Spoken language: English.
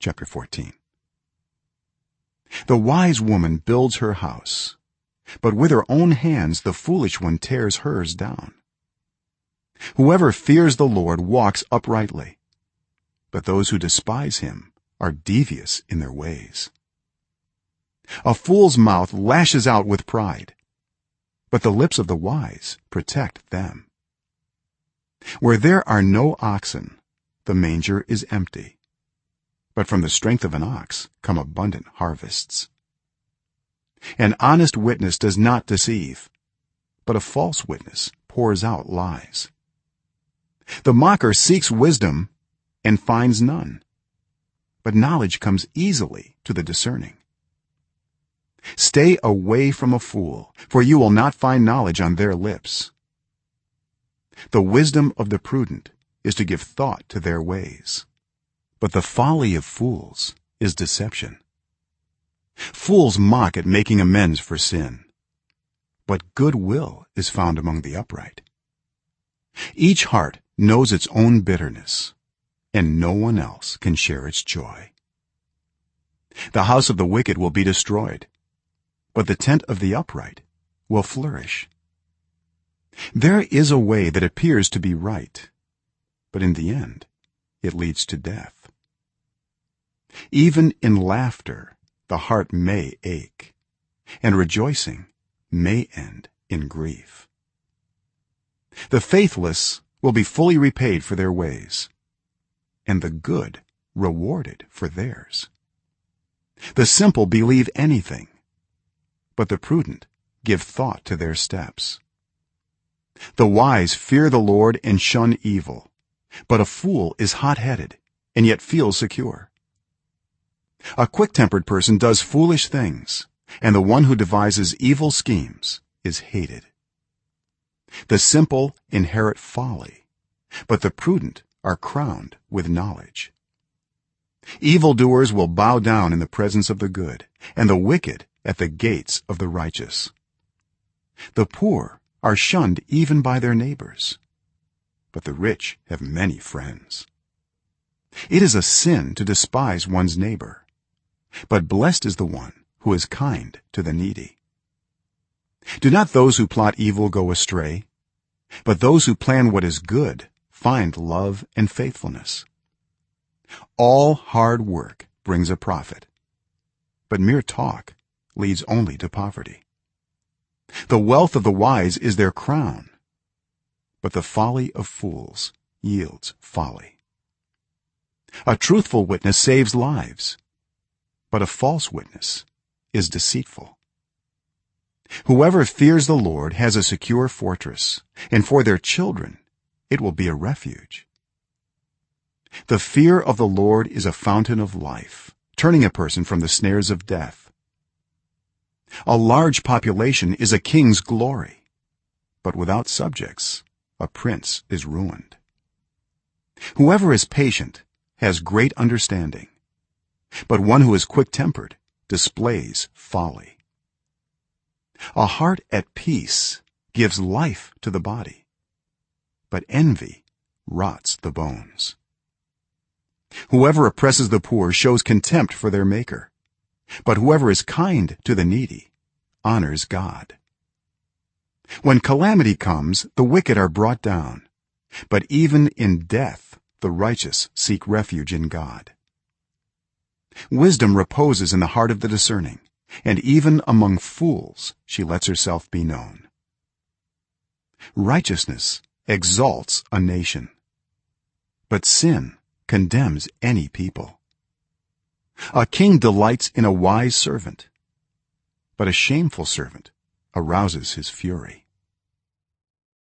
chapter 14 the wise woman builds her house but with her own hands the foolish one tears hers down. Whoever fears the lord walks uprightly but those who despise him are devious in their ways. A fool's mouth lashes out with pride but the lips of the wise protect them. Where there are no oxen the manger is empty but from the strength of an ox come abundant harvests. An honest witness does not deceive but a false witness pours out lies. The mocker seeks wisdom and finds none but knowledge comes easily to the discerning. Stay away from a fool for you will not find knowledge on their lips. The wisdom of the prudent is to give thought to their ways but the folly of fools is deception. Fools mock at making amends for sin. But good will is found among the upright. Each heart knows its own bitterness and no one else can share its joy. The house of the wicked will be destroyed but the tent of the upright will flourish. There is a way that appears to be right but in the end it leads to death even in laughter the heart may ache and rejoicing may end in grief. The faithless will be fully repaid for their ways and the good rewarded for theirs. The simple believe anything but the prudent give thought to their steps. The wise fear the lord and shun evil but a fool is hot-headed and yet feels secure a quick-tempered person does foolish things and the one who devises evil schemes is hated. The simple inherit folly but the prudent are crowned with knowledge. Evil doers will bow down in the presence of the good and the wicked at the gates of the righteous. The poor are shunned even by their neighbors but the rich have many friends. It is a sin to despise one's neighbor but blessed is the one who is kind to the needy. Do not those who plot evil go astray but those who plan what is good find love and faithfulness. All hard work brings a profit but mere talk leads only to poverty. The wealth of the wise is their crown but the folly of fools yields folly. A truthful witness saves lives but a false witness is deceitful. Whoever fears the lord has a secure fortress and for their children it will be a refuge. The fear of the lord is a fountain of life turning a person from the snares of death. A large population is a king's glory but without subjects a prince is ruined. Whoever is patient has great understanding but one who is quick-tempered displays folly. A heart at peace gives life to the body but envy rots the bones. Whoever oppresses the poor shows contempt for their maker but whoever is kind to the needy honors god. When calamity comes the wicked are brought down but even in death the righteous seek refuge in god wisdom reposes in the heart of the discerning and even among fools she lets herself be known. Righteousness exalts a nation but sin condemns any people. A king delights in a wise servant but a shameful servant arouses his fury